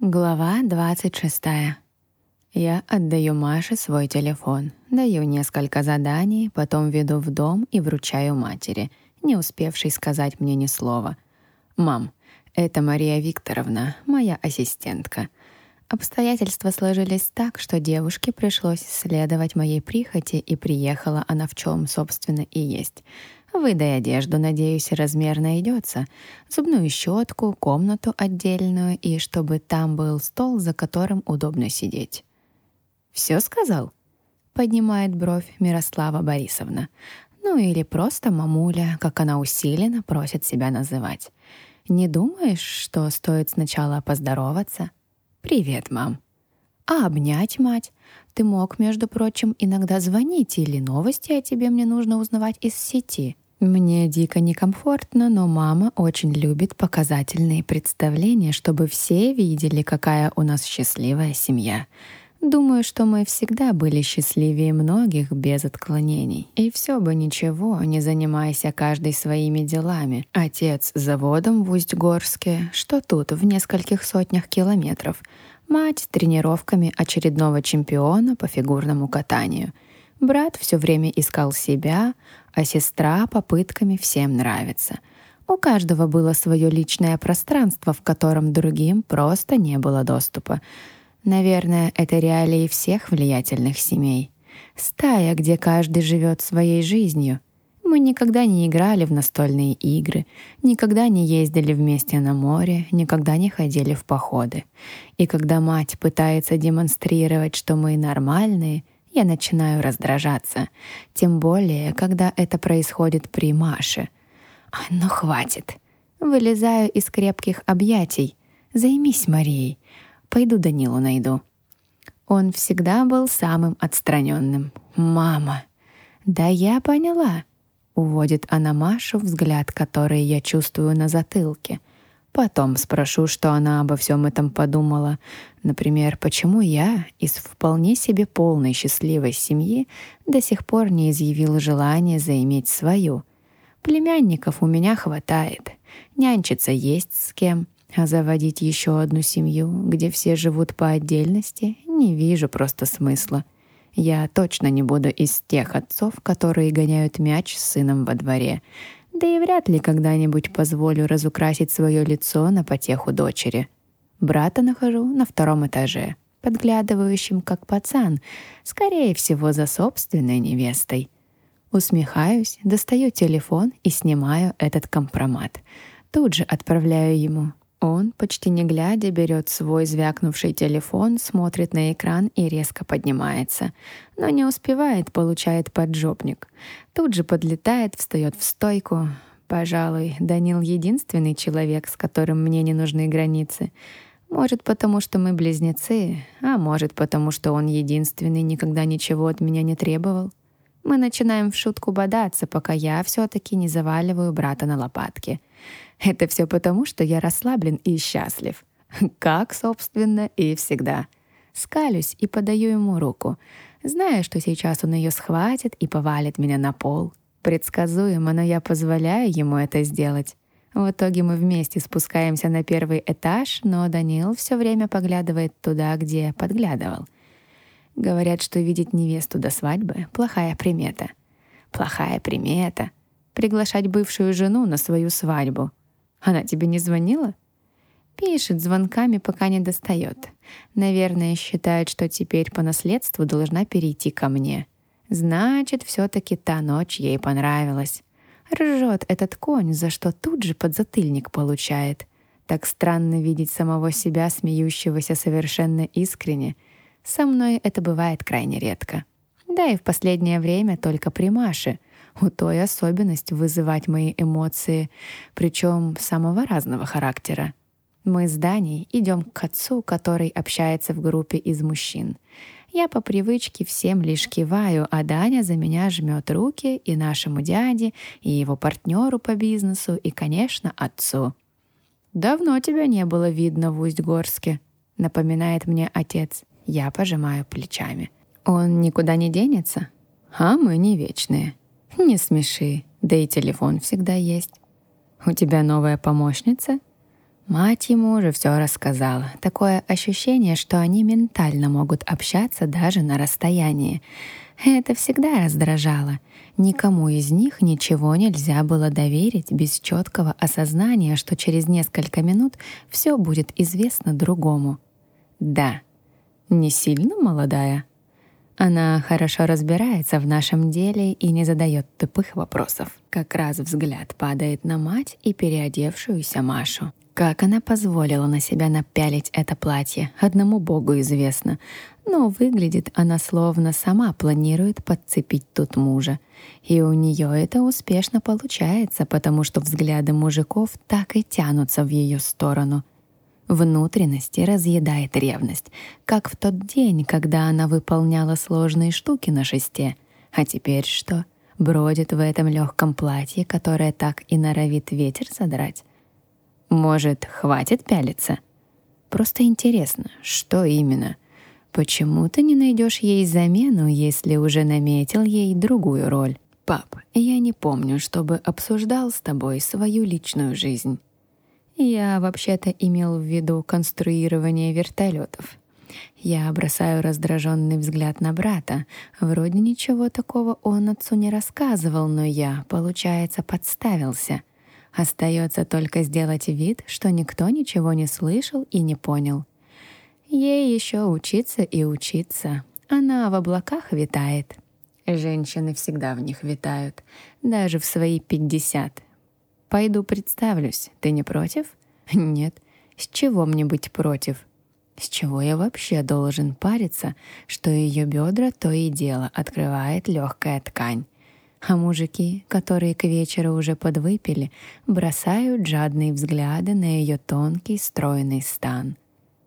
Глава 26. Я отдаю Маше свой телефон, даю несколько заданий, потом веду в дом и вручаю матери, не успевшей сказать мне ни слова. «Мам, это Мария Викторовна, моя ассистентка». Обстоятельства сложились так, что девушке пришлось следовать моей прихоти, и приехала она в чем, собственно, и есть — Выдай одежду, надеюсь, размер найдется. Зубную щетку, комнату отдельную и чтобы там был стол, за которым удобно сидеть. Все сказал? Поднимает бровь Мирослава Борисовна. Ну или просто мамуля, как она усиленно просит себя называть. Не думаешь, что стоит сначала поздороваться? Привет, мам. А обнять мать? Ты мог, между прочим, иногда звонить или новости о тебе мне нужно узнавать из сети. Мне дико некомфортно, но мама очень любит показательные представления, чтобы все видели, какая у нас счастливая семья. Думаю, что мы всегда были счастливее многих без отклонений. И все бы ничего, не занимаясь каждый своими делами. Отец заводом в Усть-Горске, что тут, в нескольких сотнях километров. Мать тренировками очередного чемпиона по фигурному катанию — Брат все время искал себя, а сестра попытками всем нравится. У каждого было свое личное пространство, в котором другим просто не было доступа. Наверное, это реалии всех влиятельных семей. Стая, где каждый живет своей жизнью. Мы никогда не играли в настольные игры, никогда не ездили вместе на море, никогда не ходили в походы. И когда мать пытается демонстрировать, что мы нормальные — я начинаю раздражаться. Тем более, когда это происходит при Маше. А, ну хватит. Вылезаю из крепких объятий. Займись Марией. Пойду Данилу найду. Он всегда был самым отстраненным. «Мама!» «Да я поняла!» Уводит она Машу, взгляд, который я чувствую на затылке. Потом спрошу, что она обо всем этом подумала. Например, почему я из вполне себе полной счастливой семьи до сих пор не изъявила желание заиметь свою. Племянников у меня хватает. Нянчиться есть с кем. А заводить еще одну семью, где все живут по отдельности, не вижу просто смысла. Я точно не буду из тех отцов, которые гоняют мяч с сыном во дворе. Да и вряд ли когда-нибудь позволю разукрасить свое лицо на потеху дочери. Брата нахожу на втором этаже, подглядывающим как пацан, скорее всего, за собственной невестой. Усмехаюсь, достаю телефон и снимаю этот компромат. Тут же отправляю ему. Он, почти не глядя, берет свой звякнувший телефон, смотрит на экран и резко поднимается. Но не успевает, получает поджопник. Тут же подлетает, встает в стойку. Пожалуй, Данил единственный человек, с которым мне не нужны границы. Может, потому что мы близнецы, а может, потому что он единственный, никогда ничего от меня не требовал. Мы начинаем в шутку бодаться, пока я все-таки не заваливаю брата на лопатки. Это все потому, что я расслаблен и счастлив. Как, собственно, и всегда. Скалюсь и подаю ему руку, зная, что сейчас он ее схватит и повалит меня на пол. Предсказуемо, но я позволяю ему это сделать. В итоге мы вместе спускаемся на первый этаж, но Данил все время поглядывает туда, где подглядывал. Говорят, что видеть невесту до свадьбы — плохая примета. Плохая примета — приглашать бывшую жену на свою свадьбу. Она тебе не звонила? Пишет звонками, пока не достает. Наверное, считает, что теперь по наследству должна перейти ко мне. Значит, все-таки та ночь ей понравилась. Ржет этот конь, за что тут же подзатыльник получает. Так странно видеть самого себя, смеющегося совершенно искренне. Со мной это бывает крайне редко. Да и в последнее время только при Маше — у той особенность вызывать мои эмоции, причем самого разного характера. Мы с Даней идем к отцу, который общается в группе из мужчин. Я по привычке всем лишь киваю, а Даня за меня жмет руки и нашему дяде, и его партнеру по бизнесу, и, конечно, отцу. «Давно тебя не было видно в Усть-Горске», — напоминает мне отец. Я пожимаю плечами. «Он никуда не денется?» «А мы не вечные», не смеши, да и телефон всегда есть. У тебя новая помощница? Мать ему уже все рассказала. Такое ощущение, что они ментально могут общаться даже на расстоянии. Это всегда раздражало. Никому из них ничего нельзя было доверить без четкого осознания, что через несколько минут все будет известно другому. Да, не сильно молодая. Она хорошо разбирается в нашем деле и не задает тупых вопросов. Как раз взгляд падает на мать и переодевшуюся Машу. Как она позволила на себя напялить это платье, одному богу известно. Но выглядит она словно сама планирует подцепить тут мужа. И у нее это успешно получается, потому что взгляды мужиков так и тянутся в ее сторону — Внутренности разъедает ревность, как в тот день, когда она выполняла сложные штуки на шесте. А теперь что? Бродит в этом легком платье, которое так и норовит ветер задрать. Может, хватит пялиться? Просто интересно, что именно? Почему ты не найдешь ей замену, если уже наметил ей другую роль? Пап, я не помню, чтобы обсуждал с тобой свою личную жизнь. Я вообще-то имел в виду конструирование вертолетов. Я бросаю раздраженный взгляд на брата. Вроде ничего такого он отцу не рассказывал, но я, получается, подставился. Остается только сделать вид, что никто ничего не слышал и не понял. Ей еще учиться и учиться. Она в облаках витает. Женщины всегда в них витают, даже в свои пятьдесят. Пойду представлюсь. Ты не против? Нет. С чего мне быть против? С чего я вообще должен париться, что ее бедра то и дело открывает легкая ткань? А мужики, которые к вечеру уже подвыпили, бросают жадные взгляды на ее тонкий стройный стан.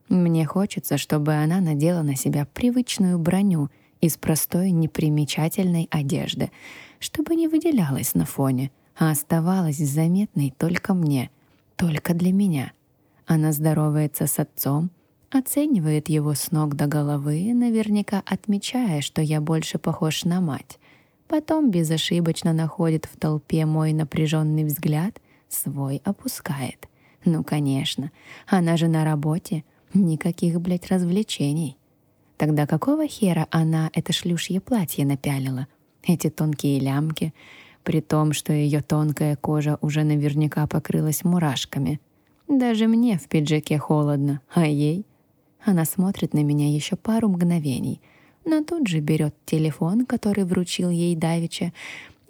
Мне хочется, чтобы она надела на себя привычную броню из простой непримечательной одежды, чтобы не выделялась на фоне — а оставалась заметной только мне, только для меня. Она здоровается с отцом, оценивает его с ног до головы, наверняка отмечая, что я больше похож на мать. Потом безошибочно находит в толпе мой напряженный взгляд, свой опускает. Ну, конечно, она же на работе, никаких, блядь, развлечений. Тогда какого хера она это шлюшье платье напялила? Эти тонкие лямки — при том, что ее тонкая кожа уже наверняка покрылась мурашками. Даже мне в пиджаке холодно, а ей? Она смотрит на меня еще пару мгновений, но тут же берет телефон, который вручил ей Давича,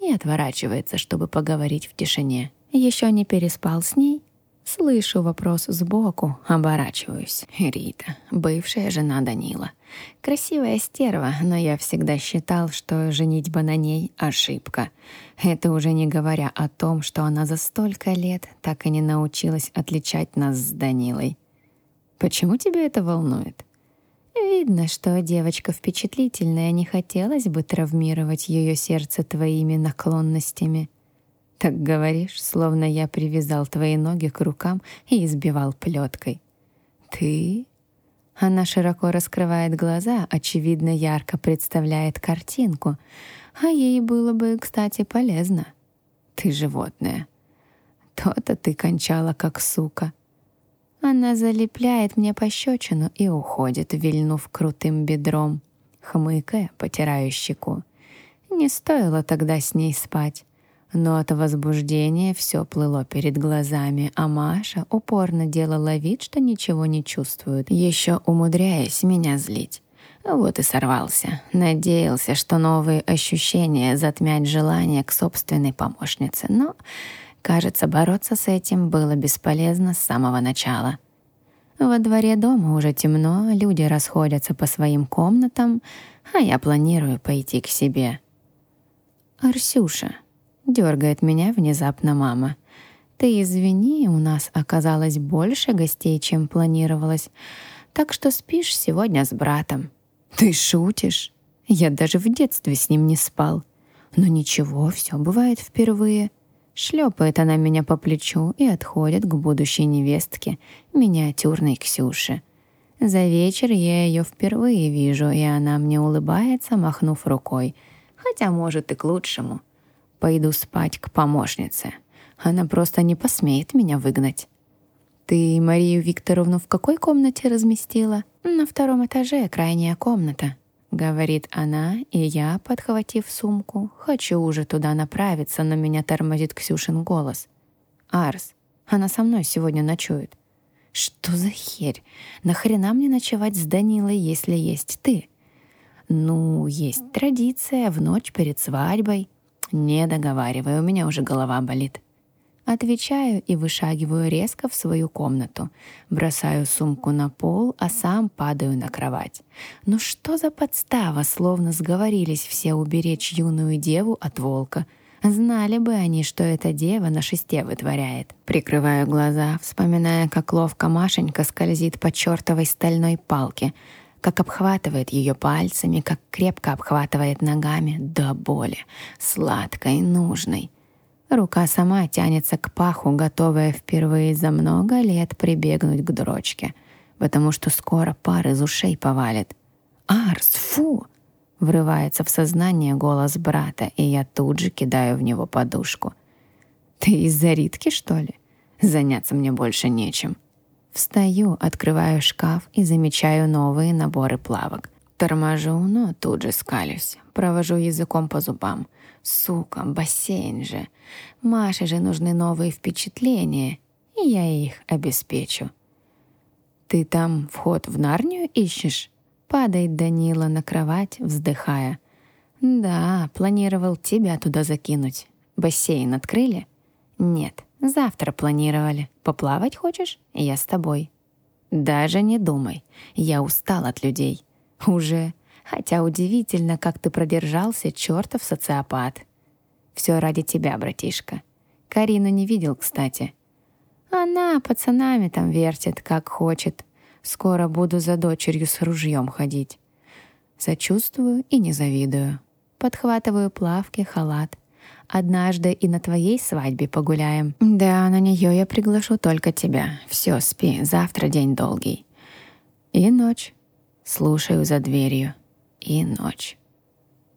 и отворачивается, чтобы поговорить в тишине. Еще не переспал с ней? Слышу вопрос сбоку, оборачиваюсь. Рита, бывшая жена Данила. Красивая стерва, но я всегда считал, что женитьба на ней — ошибка. Это уже не говоря о том, что она за столько лет так и не научилась отличать нас с Данилой. Почему тебя это волнует? Видно, что девочка впечатлительная, не хотелось бы травмировать ее сердце твоими наклонностями. Так говоришь, словно я привязал твои ноги к рукам и избивал плеткой. Ты? Она широко раскрывает глаза, очевидно, ярко представляет картинку. А ей было бы, кстати, полезно. Ты животное. То-то ты кончала, как сука. Она залепляет мне пощечину и уходит, вильнув крутым бедром, хмыкая, потирая щеку. Не стоило тогда с ней спать. Но от возбуждения все плыло перед глазами, а Маша упорно делала вид, что ничего не чувствует, еще умудряясь меня злить. Вот и сорвался. Надеялся, что новые ощущения затмят желание к собственной помощнице, но, кажется, бороться с этим было бесполезно с самого начала. Во дворе дома уже темно, люди расходятся по своим комнатам, а я планирую пойти к себе. «Арсюша», Дергает меня внезапно мама. Ты извини, у нас оказалось больше гостей, чем планировалось. Так что спишь сегодня с братом. Ты шутишь? Я даже в детстве с ним не спал. Но ничего, все бывает впервые. Шлепает она меня по плечу и отходит к будущей невестке, миниатюрной Ксюше. За вечер я ее впервые вижу, и она мне улыбается, махнув рукой. Хотя, может, и к лучшему — Пойду спать к помощнице. Она просто не посмеет меня выгнать. «Ты Марию Викторовну в какой комнате разместила?» «На втором этаже, крайняя комната», — говорит она, и я, подхватив сумку, хочу уже туда направиться, но меня тормозит Ксюшин голос. «Арс, она со мной сегодня ночует». «Что за херь? Нахрена мне ночевать с Данилой, если есть ты?» «Ну, есть традиция в ночь перед свадьбой». «Не договаривай, у меня уже голова болит». Отвечаю и вышагиваю резко в свою комнату. Бросаю сумку на пол, а сам падаю на кровать. Ну что за подстава, словно сговорились все уберечь юную деву от волка. Знали бы они, что эта дева на шесте вытворяет. Прикрываю глаза, вспоминая, как ловко Машенька скользит по чертовой стальной палке, как обхватывает ее пальцами, как крепко обхватывает ногами до боли, сладкой, нужной. Рука сама тянется к паху, готовая впервые за много лет прибегнуть к дрочке, потому что скоро пар из ушей повалит. «Арс, фу!» — врывается в сознание голос брата, и я тут же кидаю в него подушку. «Ты из-за Ритки, что ли? Заняться мне больше нечем». Встаю, открываю шкаф и замечаю новые наборы плавок. Торможу, но тут же скалюсь. Провожу языком по зубам — Сука, бассейн же. Маше же нужны новые впечатления, и я их обеспечу. Ты там вход в Нарнию ищешь? Падает Данила на кровать, вздыхая. Да, планировал тебя туда закинуть. Бассейн открыли? Нет, завтра планировали. Поплавать хочешь? Я с тобой. Даже не думай. Я устал от людей. Уже Хотя удивительно, как ты продержался, чертов социопат. Все ради тебя, братишка. Карину не видел, кстати. Она пацанами там вертит, как хочет. Скоро буду за дочерью с ружьем ходить. Сочувствую и не завидую. Подхватываю плавки, халат. Однажды и на твоей свадьбе погуляем. Да, на нее я приглашу только тебя. Все, спи, завтра день долгий. И ночь. Слушаю за дверью и ночь.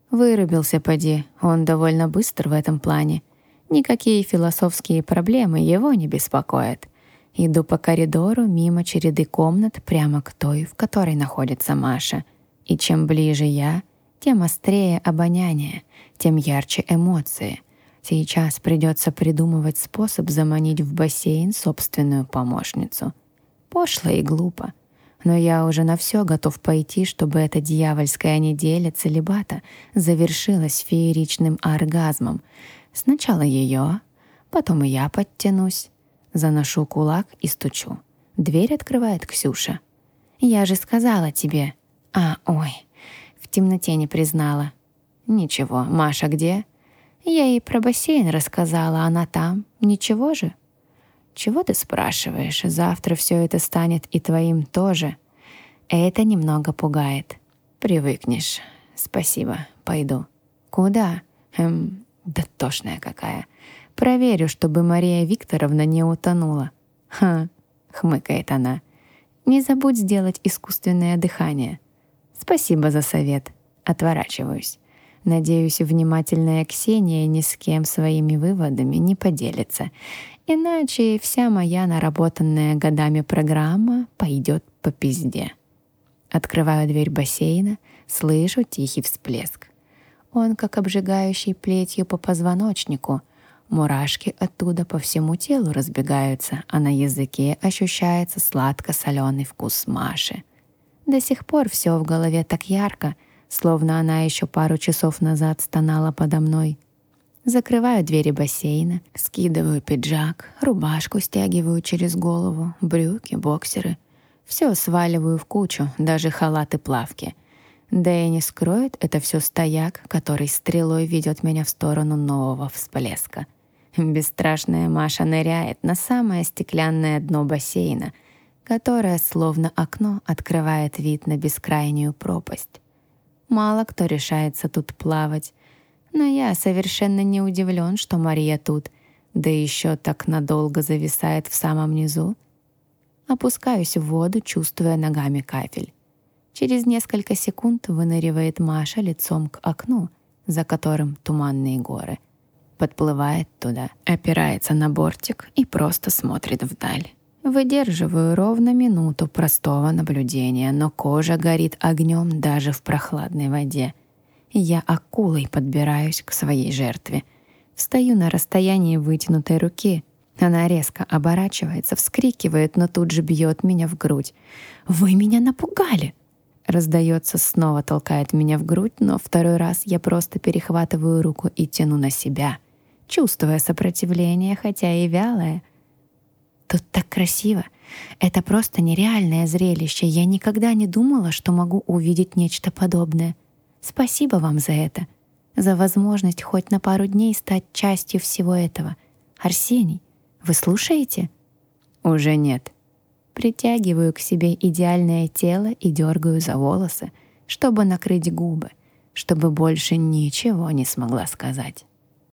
Вырубился поди, он довольно быстр в этом плане. Никакие философские проблемы его не беспокоят. Иду по коридору мимо череды комнат прямо к той, в которой находится Маша. И чем ближе я, тем острее обоняние, тем ярче эмоции. Сейчас придется придумывать способ заманить в бассейн собственную помощницу. Пошло и глупо — но я уже на все готов пойти, чтобы эта дьявольская неделя целебата завершилась фееричным оргазмом. Сначала ее, потом и я подтянусь. Заношу кулак и стучу. Дверь открывает Ксюша. «Я же сказала тебе». «А, ой, в темноте не признала». «Ничего, Маша где?» «Я ей про бассейн рассказала, она там. Ничего же?» «Чего ты спрашиваешь? Завтра все это станет и твоим тоже». Это немного пугает. Привыкнешь. Спасибо, пойду. Куда? Эм, да тошная какая. Проверю, чтобы Мария Викторовна не утонула. Ха, хмыкает она. Не забудь сделать искусственное дыхание. Спасибо за совет. Отворачиваюсь. Надеюсь, внимательная Ксения ни с кем своими выводами не поделится. Иначе вся моя наработанная годами программа пойдет по пизде. Открываю дверь бассейна, слышу тихий всплеск. Он как обжигающий плетью по позвоночнику. Мурашки оттуда по всему телу разбегаются, а на языке ощущается сладко-соленый вкус Маши. До сих пор все в голове так ярко, словно она еще пару часов назад стонала подо мной. Закрываю двери бассейна, скидываю пиджак, рубашку стягиваю через голову, брюки, боксеры — все сваливаю в кучу, даже халаты плавки. Да и не скроет это все стояк, который стрелой ведет меня в сторону нового всплеска. Бесстрашная Маша ныряет на самое стеклянное дно бассейна, которое, словно окно, открывает вид на бескрайнюю пропасть. Мало кто решается тут плавать, но я совершенно не удивлен, что Мария тут, да еще так надолго зависает в самом низу, Опускаюсь в воду, чувствуя ногами кафель. Через несколько секунд выныривает Маша лицом к окну, за которым туманные горы. Подплывает туда, опирается на бортик и просто смотрит вдаль. Выдерживаю ровно минуту простого наблюдения, но кожа горит огнем даже в прохладной воде. Я акулой подбираюсь к своей жертве. Встаю на расстоянии вытянутой руки. Она резко оборачивается, вскрикивает, но тут же бьет меня в грудь. «Вы меня напугали!» Раздается снова, толкает меня в грудь, но второй раз я просто перехватываю руку и тяну на себя, чувствуя сопротивление, хотя и вялое — Тут так красиво. Это просто нереальное зрелище. Я никогда не думала, что могу увидеть нечто подобное. Спасибо вам за это. За возможность хоть на пару дней стать частью всего этого. Арсений, вы слушаете? Уже нет. Притягиваю к себе идеальное тело и дергаю за волосы, чтобы накрыть губы, чтобы больше ничего не смогла сказать.